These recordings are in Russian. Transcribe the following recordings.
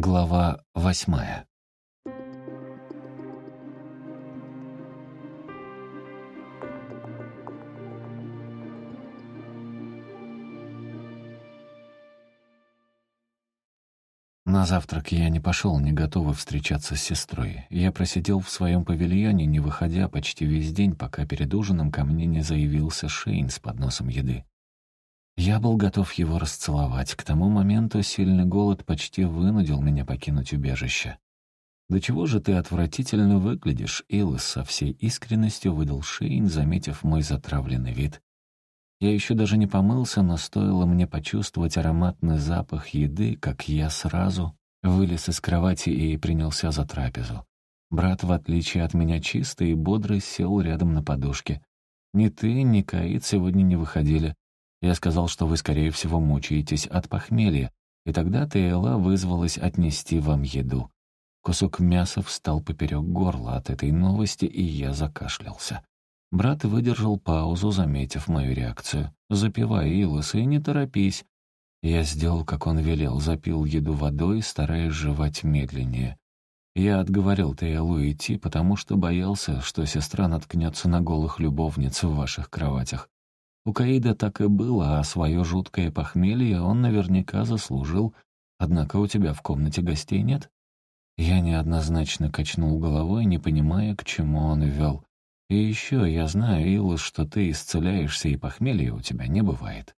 Глава восьмая. На завтрак я не пошел, не готовый встречаться с сестрой. Я просидел в своем павильоне, не выходя почти весь день, пока перед ужином ко мне не заявился Шейн с подносом еды. Я был готов его расцеловать. К тому моменту сильный голод почти вынудил меня покинуть убежище. «Да чего же ты отвратительно выглядишь, Илос?» со всей искренностью выдал Шейн, заметив мой затравленный вид. Я еще даже не помылся, но стоило мне почувствовать ароматный запах еды, как я сразу вылез из кровати и принялся за трапезу. Брат, в отличие от меня, чистый и бодрый, сел рядом на подушке. «Ни ты, ни Каид сегодня не выходили. Я сказал, что вы, скорее всего, мучаетесь от похмелья, и тогда Тейла вызвалась отнести вам еду. Кусок мяса встал поперек горла от этой новости, и я закашлялся. Брат выдержал паузу, заметив мою реакцию. «Запивай, Илос, и не торопись». Я сделал, как он велел, запил еду водой, стараясь жевать медленнее. Я отговорил Тейлу идти, потому что боялся, что сестра наткнется на голых любовниц в ваших кроватях. У Каида так и было, а свое жуткое похмелье он наверняка заслужил. Однако у тебя в комнате гостей нет? Я неоднозначно качнул головой, не понимая, к чему он вел. И еще я знаю, Илус, что ты исцеляешься, и похмелья у тебя не бывает.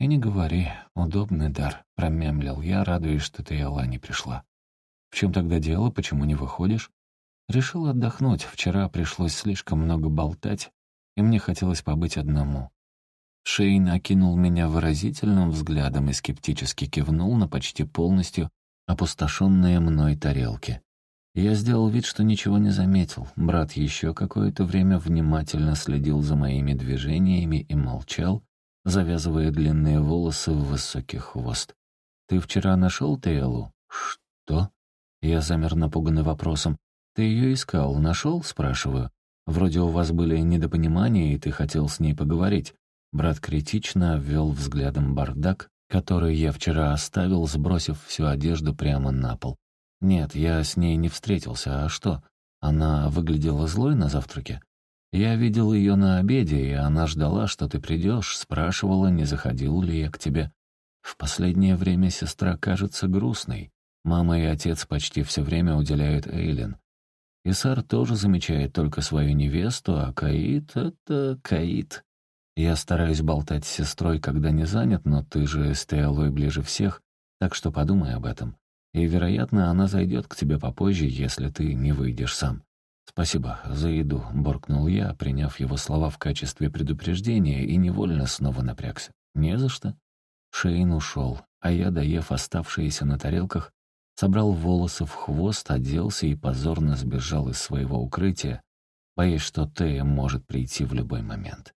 И не говори, удобный дар, промямлил я, радуясь, что ты Алла не пришла. В чем тогда дело, почему не выходишь? Решил отдохнуть, вчера пришлось слишком много болтать, и мне хотелось побыть одному. Шейн окинул меня выразительным взглядом и скептически кивнул на почти полностью опустошенные мной тарелки. Я сделал вид, что ничего не заметил. Брат еще какое-то время внимательно следил за моими движениями и молчал, завязывая длинные волосы в высокий хвост. «Ты вчера нашел Тейлу?» «Что?» Я замер напуганный вопросом. «Ты ее искал, нашел?» — спрашиваю. «Вроде у вас были недопонимания, и ты хотел с ней поговорить». Брат критично обвел взглядом бардак, который я вчера оставил, сбросив всю одежду прямо на пол. «Нет, я с ней не встретился. А что? Она выглядела злой на завтраке? Я видел ее на обеде, и она ждала, что ты придешь, спрашивала, не заходил ли я к тебе. В последнее время сестра кажется грустной. Мама и отец почти все время уделяют Эйлин. Исар тоже замечает только свою невесту, а Каид — это Каид. Я стараюсь болтать с сестрой, когда не занят, но ты же с Теолой ближе всех, так что подумай об этом. И, вероятно, она зайдет к тебе попозже, если ты не выйдешь сам. «Спасибо за еду», — буркнул я, приняв его слова в качестве предупреждения и невольно снова напрягся. «Не за что». Шейн ушел, а я, доев оставшиеся на тарелках, собрал волосы в хвост, оделся и позорно сбежал из своего укрытия, боясь, что Тея может прийти в любой момент.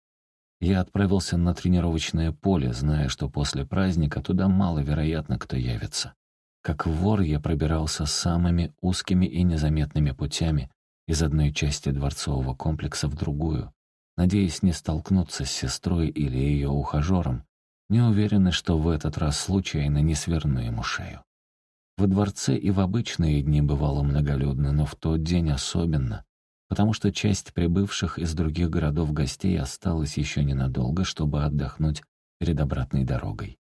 Я отправился на тренировочное поле, зная, что после праздника туда маловероятно кто явится. Как вор я пробирался самыми узкими и незаметными путями из одной части дворцового комплекса в другую, надеясь не столкнуться с сестрой или ее ухажером, не уверенный, что в этот раз случайно не сверну ему шею. Во дворце и в обычные дни бывало многолюдно, но в тот день особенно, потому что часть прибывших из других городов гостей осталась еще ненадолго, чтобы отдохнуть перед обратной дорогой.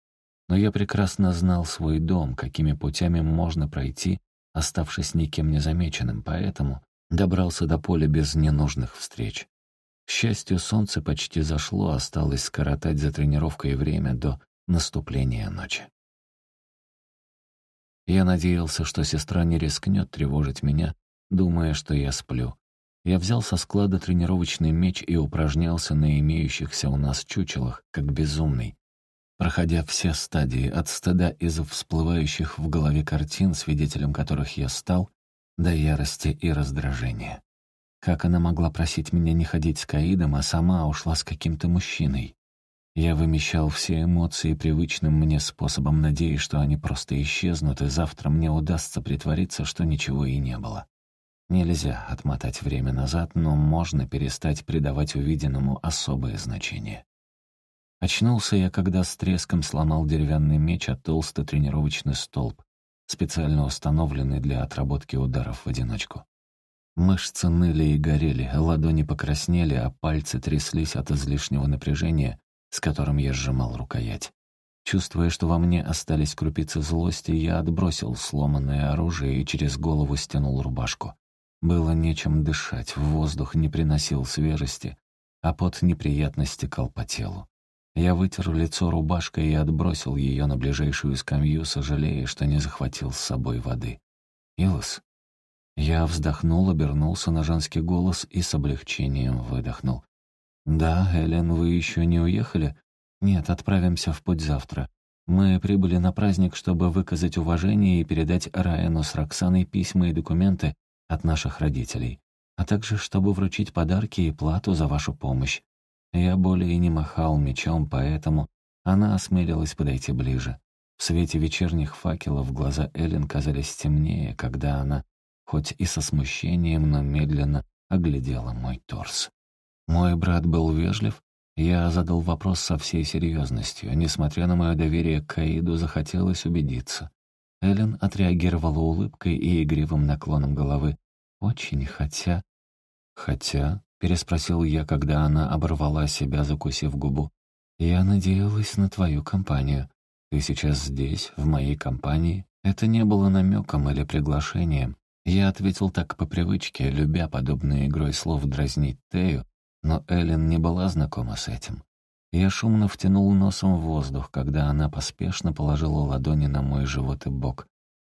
Но я прекрасно знал свой дом, какими путями можно пройти, оставшись никем незамеченным, поэтому добрался до поля без ненужных встреч. К счастью, солнце почти зашло, осталось скоротать за тренировкой время до наступления ночи. Я надеялся, что сестра не рискнет тревожить меня, думая, что я сплю. Я взял со склада тренировочный меч и упражнялся на имеющихся у нас чучелах, как безумный, проходя все стадии от стыда из всплывающих в голове картин, свидетелем которых я стал, до ярости и раздражения. Как она могла просить меня не ходить с Каидом, а сама ушла с каким-то мужчиной? Я вымещал все эмоции привычным мне способом, надеясь, что они просто исчезнут, и завтра мне удастся притвориться, что ничего и не было. Нельзя отмотать время назад, но можно перестать придавать увиденному особое значение. Очнулся я, когда с треском сломал деревянный меч, а толстый тренировочный столб. специально установленный для отработки ударов в одиночку. Мышцы ныли и горели, ладони покраснели, а пальцы тряслись от излишнего напряжения, с которым я сжимал рукоять. Чувствуя, что во мне остались крупицы злости, я отбросил сломанное оружие и через голову стянул рубашку. Было нечем дышать, воздух не приносил свежести, а пот неприятно стекал по телу. Я вытер лицо рубашкой и отбросил ее на ближайшую скамью, сожалея, что не захватил с собой воды. «Илос?» Я вздохнул, обернулся на женский голос и с облегчением выдохнул. «Да, Эллен, вы еще не уехали?» «Нет, отправимся в путь завтра. Мы прибыли на праздник, чтобы выказать уважение и передать Райану с Роксаной письма и документы от наших родителей, а также чтобы вручить подарки и плату за вашу помощь. Я более не махал мечом, поэтому она осмелилась подойти ближе. В свете вечерних факелов глаза Эллен казались темнее, когда она, хоть и со смущением, но медленно оглядела мой торс. Мой брат был вежлив, я задал вопрос со всей серьезностью. Несмотря на мое доверие к Каиду, захотелось убедиться. Эллен отреагировала улыбкой и игривым наклоном головы. «Очень, хотя...» «Хотя...» — переспросил я, когда она оборвала себя, закусив губу. «Я надеялась на твою компанию. Ты сейчас здесь, в моей компании?» Это не было намеком или приглашением. Я ответил так по привычке, любя подобной игрой слов дразнить Тею, но Эллен не была знакома с этим. Я шумно втянул носом в воздух, когда она поспешно положила ладони на мой живот и бок.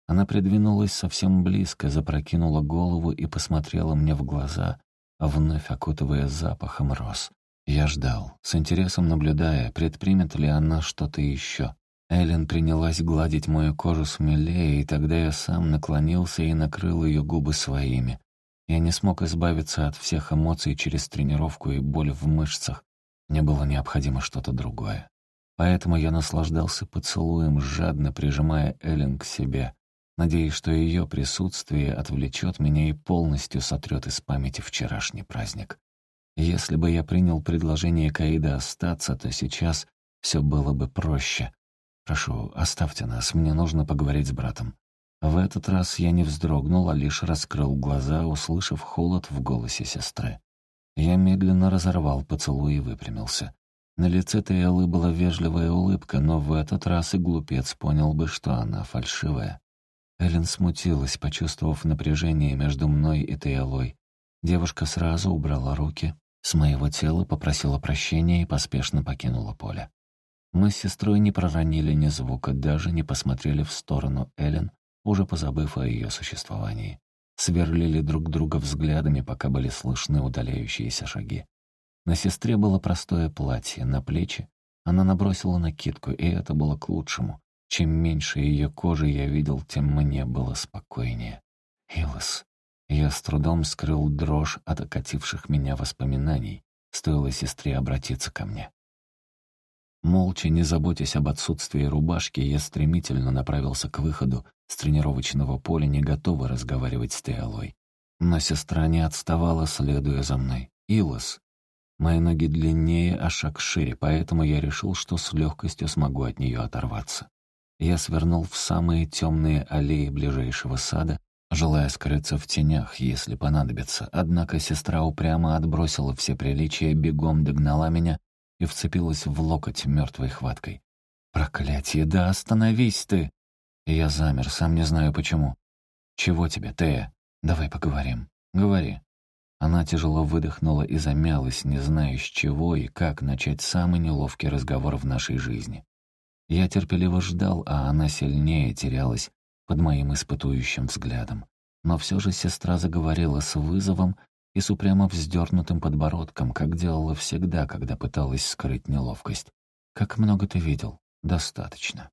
Она придвинулась совсем близко, запрокинула голову и посмотрела мне в глаза, вновь окутывая запахом роз. Я ждал, с интересом наблюдая, предпримет ли она что-то еще. Эллен принялась гладить мою кожу смелее, и тогда я сам наклонился и накрыл ее губы своими. Я не смог избавиться от всех эмоций через тренировку и боль в мышцах. Мне было необходимо что-то другое. Поэтому я наслаждался поцелуем, жадно прижимая Эллен к себе, надеясь, что ее присутствие отвлечет меня и полностью сотрет из памяти вчерашний праздник. Если бы я принял предложение Каида остаться, то сейчас все было бы проще. Прошу, оставьте нас, мне нужно поговорить с братом. В этот раз я не вздрогнул, а лишь раскрыл глаза, услышав холод в голосе сестры. Я медленно разорвал поцелуй и выпрямился. На лице Тейлы была вежливая улыбка, но в этот раз и глупец понял бы, что она фальшивая. Эллен смутилась, почувствовав напряжение между мной и Тейлой. Девушка сразу убрала руки с моего тела, попросила прощения и поспешно покинула поле. Мы с сестрой не проронили ни звука, даже не посмотрели в сторону Эллен, уже позабыв о ее существовании. Сверлили друг друга взглядами, пока были слышны удаляющиеся шаги. На сестре было простое платье, на плечи она набросила накидку, и это было к лучшему. Чем меньше ее кожи я видел, тем мне было спокойнее. Илос. Я с трудом скрыл дрожь от окативших меня воспоминаний. Стоило сестре обратиться ко мне. Молча, не заботясь об отсутствии рубашки, я стремительно направился к выходу с тренировочного поля, не готовый разговаривать с Теолой. Но сестра не отставала, следуя за мной. «Илос». Мои ноги длиннее, а шаг шире, поэтому я решил, что с легкостью смогу от нее оторваться. Я свернул в самые темные аллеи ближайшего сада, желая скрыться в тенях, если понадобится. Однако сестра упрямо отбросила все приличия, бегом догнала меня и вцепилась в локоть мертвой хваткой. «Проклятие, да остановись ты!» И я замер, сам не знаю почему. «Чего тебе, Тея? Давай поговорим. Говори». Она тяжело выдохнула и замялась, не зная, с чего и как начать самый неловкий разговор в нашей жизни. Я терпеливо ждал, а она сильнее терялась под моим испытующим взглядом. Но все же сестра заговорила с вызовом и с упрямо вздернутым подбородком, как делала всегда, когда пыталась скрыть неловкость. «Как много ты видел? Достаточно».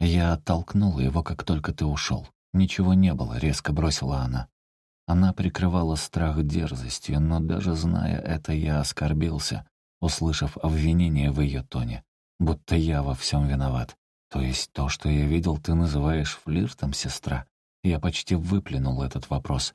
Я оттолкнула его, как только ты ушел. «Ничего не было», — резко бросила она. Она прикрывала страх дерзостью, но даже зная это, я оскорбился, услышав обвинение в ее тоне, будто я во всем виноват. То есть то, что я видел, ты называешь флиртом, сестра? Я почти выплюнул этот вопрос.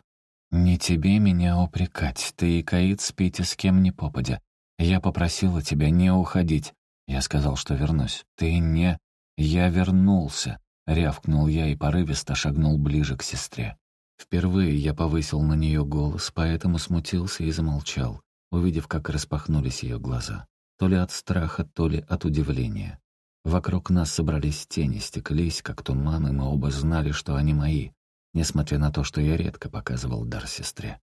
«Не тебе меня упрекать. Ты и Каид спите с кем ни попадя. Я попросила тебя не уходить. Я сказал, что вернусь. Ты не... Я вернулся. Рявкнул я и порывисто шагнул ближе к сестре. Впервые я повысил на нее голос, поэтому смутился и замолчал, увидев, как распахнулись ее глаза. То ли от страха, то ли от удивления. Вокруг нас собрались тени, стеклись, как туман, и мы оба знали, что они мои, несмотря на то, что я редко показывал дар сестре.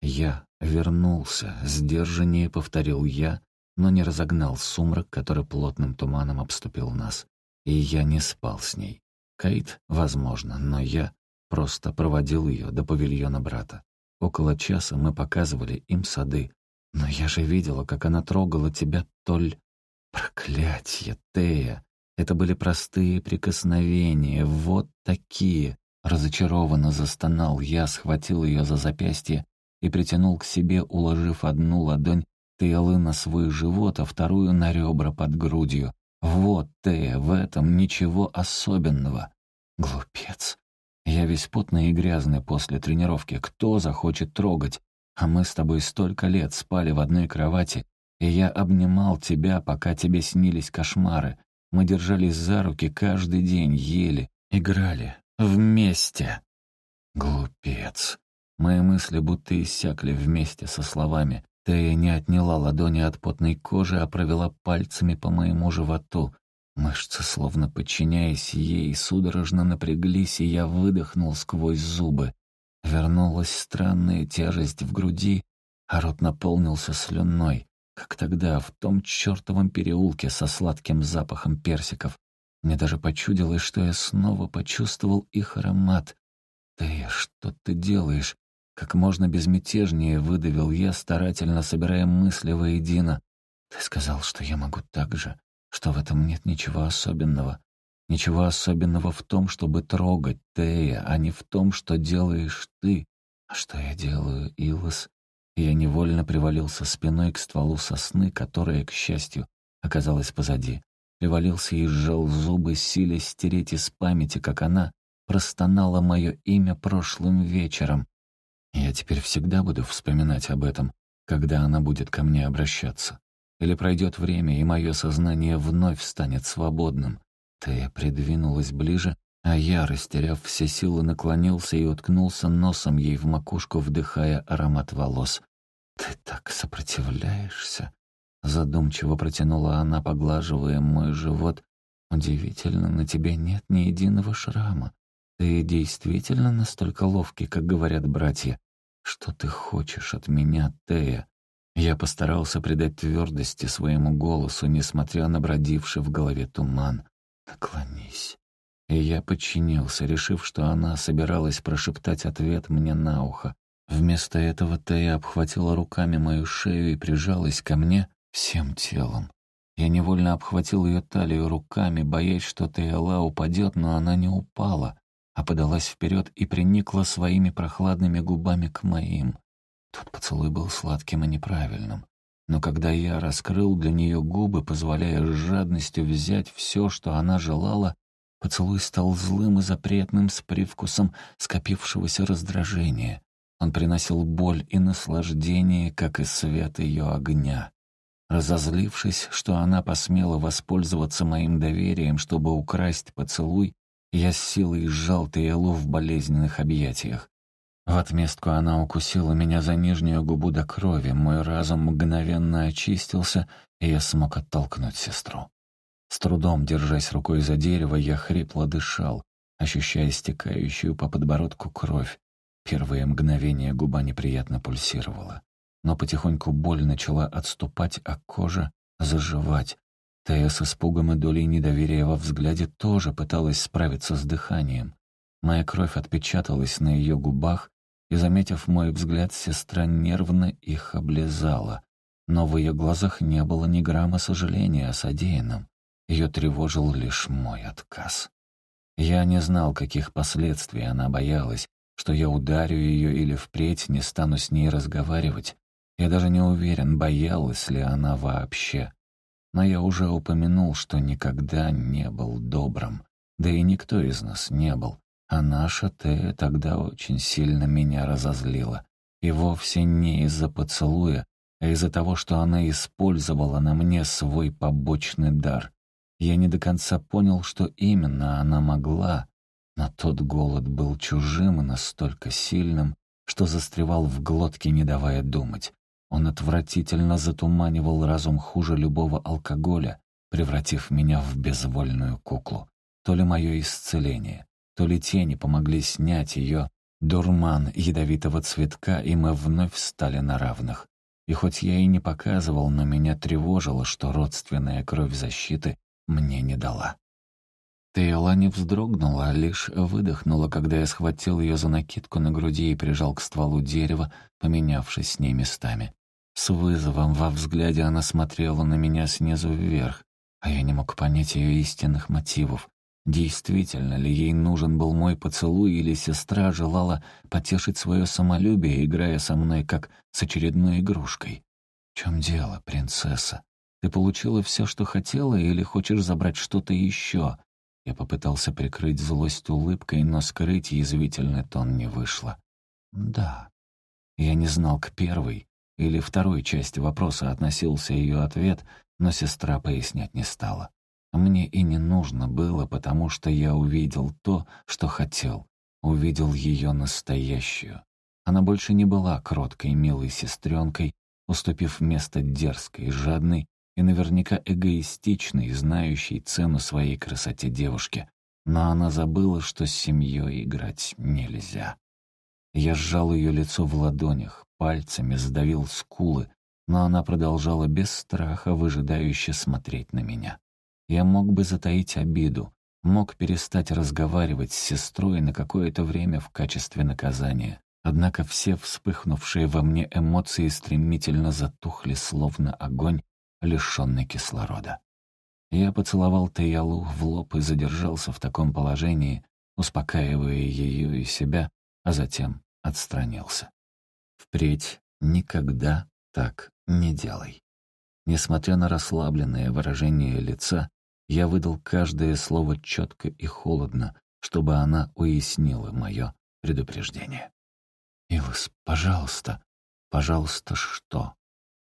Я вернулся, сдержаннее повторил я, но не разогнал сумрак, который плотным туманом обступил нас. И я не спал с ней. Кейт, возможно, но я просто проводил ее до павильона брата. Около часа мы показывали им сады. Но я же видела, как она трогала тебя, Толь. Проклятье, Тея! Это были простые прикосновения, вот такие. Разочарованно застонал я, схватил ее за запястье и притянул к себе, уложив одну ладонь Тейлы на свой живот, а вторую на ребра под грудью. Вот, Тея, в этом ничего особенного. Глупец. Я весь потный и грязный после тренировки. Кто захочет трогать? А мы с тобой столько лет спали в одной кровати, и я обнимал тебя, пока тебе снились кошмары. Мы держались за руки каждый день, ели, играли. Вместе. Глупец. Мои мысли будто иссякли вместе со словами. Тея не отняла ладони от потной кожи, а провела пальцами по моему животу. Мышцы, словно подчиняясь ей, судорожно напряглись, и я выдохнул сквозь зубы. Вернулась странная тяжесть в груди, а рот наполнился слюной, как тогда в том чертовом переулке со сладким запахом персиков. Мне даже почудилось, что я снова почувствовал их аромат. «Ты что ты делаешь?» Как можно безмятежнее выдавил я, старательно собирая мысли воедино. «Ты сказал, что я могу так же, что в этом нет ничего особенного. Ничего особенного в том, чтобы трогать Тея, а не в том, что делаешь ты. А что я делаю, Илос?» Я невольно привалился спиной к стволу сосны, которая, к счастью, оказалась позади. Привалился и сжал зубы, силясь стереть из памяти, как она простонала мое имя прошлым вечером. Я теперь всегда буду вспоминать об этом, когда она будет ко мне обращаться. Или пройдет время, и мое сознание вновь станет свободным. Тея придвинулась ближе, а я, растеряв все силы, наклонился и уткнулся носом ей в макушку, вдыхая аромат волос. «Ты так сопротивляешься?» Задумчиво протянула она, поглаживая мой живот. «Удивительно, на тебе нет ни единого шрама. Ты действительно настолько ловкий, как говорят братья. Что ты хочешь от меня, Тея? Я постарался придать твердости своему голосу, несмотря на бродивший в голове туман. Наклонись. И я подчинился, решив, что она собиралась прошептать ответ мне на ухо. Вместо этого Тея обхватила руками мою шею и прижалась ко мне всем телом. Я невольно обхватил ее талию руками, боясь, что Теяла упадет, но она не упала а подалась вперед и приникла своими прохладными губами к моим. Тот поцелуй был сладким и неправильным. Но когда я раскрыл для нее губы, позволяя с жадностью взять все, что она желала, поцелуй стал злым и запретным с привкусом скопившегося раздражения. Он приносил боль и наслаждение, как и свет ее огня. Разозлившись, что она посмела воспользоваться моим доверием, чтобы украсть поцелуй, я с силой сжал Тейлу в болезненных объятиях. В отместку она укусила меня за нижнюю губу до крови, мой разум мгновенно очистился, и я смог оттолкнуть сестру. С трудом, держась рукой за дерево, я хрипло дышал, ощущая стекающую по подбородку кровь. Первые мгновения губа неприятно пульсировала. Но потихоньку боль начала отступать, а кожа заживать, Тея с испугом и долей недоверия во взгляде тоже пыталась справиться с дыханием. Моя кровь отпечаталась на ее губах, и, заметив мой взгляд, сестра нервно их облизала. Но в ее глазах не было ни грамма сожаления о содеянном. Ее тревожил лишь мой отказ. Я не знал, каких последствий она боялась, что я ударю ее или впредь не стану с ней разговаривать. Я даже не уверен, боялась ли она вообще. Но я уже упомянул, что никогда не был добрым. Да и никто из нас не был. А наша Тея тогда очень сильно меня разозлила. И вовсе не из-за поцелуя, а из-за того, что она использовала на мне свой побочный дар. Я не до конца понял, что именно она могла, но тот голод был чужим и настолько сильным, что застревал в глотке, не давая думать. Он отвратительно затуманивал разум хуже любого алкоголя, превратив меня в безвольную куклу. То ли мое исцеление, то ли тени помогли снять ее дурман ядовитого цветка, и мы вновь стали на равных. И хоть я и не показывал, но меня тревожило, что родственная кровь защиты мне не дала. Тейла не вздрогнула, а лишь выдохнула, когда я схватил ее за накидку на груди и прижал к стволу дерева, поменявшись с ней местами. С вызовом во взгляде она смотрела на меня снизу вверх, а я не мог понять ее истинных мотивов. Действительно ли ей нужен был мой поцелуй, или сестра желала потешить свое самолюбие, играя со мной как с очередной игрушкой? В чем дело, принцесса? Ты получила все, что хотела, или хочешь забрать что-то еще? Я попытался прикрыть злость улыбкой, но скрыть язвительный тон не вышло. Да. Я не знал к первой или второй части вопроса относился ее ответ, но сестра пояснять не стала. Мне и не нужно было, потому что я увидел то, что хотел. Увидел ее настоящую. Она больше не была кроткой, милой сестренкой, уступив место дерзкой, жадной и наверняка эгоистичной, знающей цену своей красоте девушке. Но она забыла, что с семьей играть нельзя. Я сжал ее лицо в ладонях, пальцами сдавил скулы, но она продолжала без страха выжидающе смотреть на меня. Я мог бы затаить обиду, мог перестать разговаривать с сестрой на какое-то время в качестве наказания. Однако все вспыхнувшие во мне эмоции стремительно затухли, словно огонь, лишенный кислорода. Я поцеловал Таялу в лоб и задержался в таком положении, успокаивая ее и себя, а затем отстранился. Впредь никогда так не делай. Несмотря на расслабленное выражение лица, я выдал каждое слово четко и холодно, чтобы она уяснила мое предупреждение. «Илос, пожалуйста, пожалуйста, что?»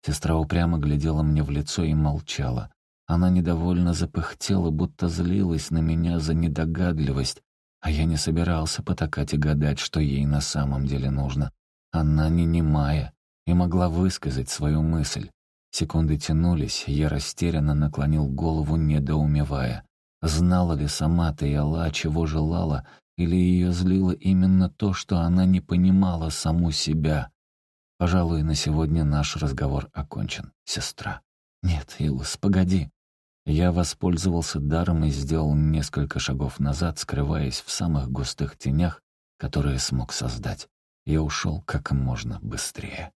Сестра упрямо глядела мне в лицо и молчала. Она недовольно запыхтела, будто злилась на меня за недогадливость, а я не собирался потакать и гадать, что ей на самом деле нужно. Она не немая и могла высказать свою мысль. Секунды тянулись, я растерянно наклонил голову, недоумевая. Знала ли сама Таяла, чего желала, или ее злило именно то, что она не понимала саму себя? Пожалуй, на сегодня наш разговор окончен, сестра. Нет, Илус, погоди. Я воспользовался даром и сделал несколько шагов назад, скрываясь в самых густых тенях, которые смог создать я ушел как можно быстрее.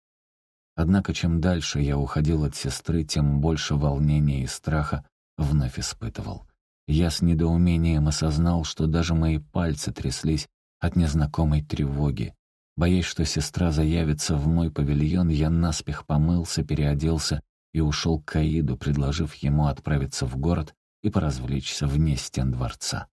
Однако чем дальше я уходил от сестры, тем больше волнения и страха вновь испытывал. Я с недоумением осознал, что даже мои пальцы тряслись от незнакомой тревоги. Боясь, что сестра заявится в мой павильон, я наспех помылся, переоделся и ушел к Каиду, предложив ему отправиться в город и поразвлечься вне стен дворца.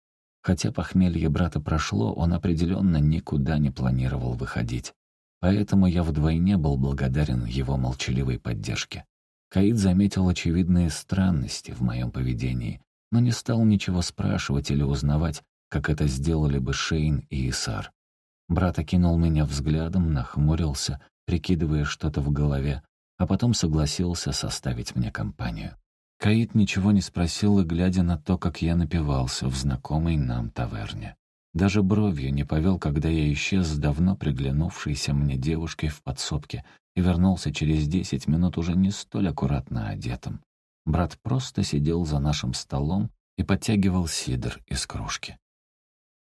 Хотя похмелье брата прошло, он определенно никуда не планировал выходить. Поэтому я вдвойне был благодарен его молчаливой поддержке. Каид заметил очевидные странности в моем поведении, но не стал ничего спрашивать или узнавать, как это сделали бы Шейн и Исар. Брат окинул меня взглядом, нахмурился, прикидывая что-то в голове, а потом согласился составить мне компанию. Каид ничего не спросил и, глядя на то, как я напивался в знакомой нам таверне. Даже бровью не повел, когда я исчез с давно приглянувшейся мне девушкой в подсобке и вернулся через десять минут уже не столь аккуратно одетым. Брат просто сидел за нашим столом и подтягивал сидр из кружки.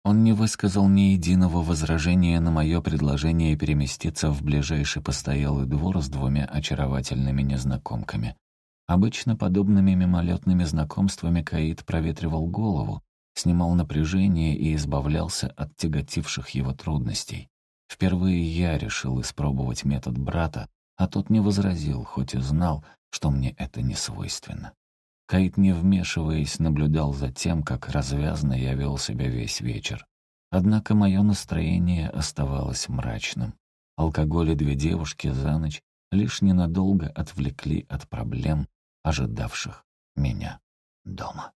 Он не высказал ни единого возражения на мое предложение переместиться в ближайший постоялый двор с двумя очаровательными незнакомками. Обычно подобными мимолетными знакомствами Каид проветривал голову, снимал напряжение и избавлялся от тяготивших его трудностей. Впервые я решил испробовать метод брата, а тот не возразил, хоть и знал, что мне это не свойственно. Каид, не вмешиваясь, наблюдал за тем, как развязно я вел себя весь вечер. Однако мое настроение оставалось мрачным. Алкоголь и две девушки за ночь лишь ненадолго отвлекли от проблем, ожидавших меня дома.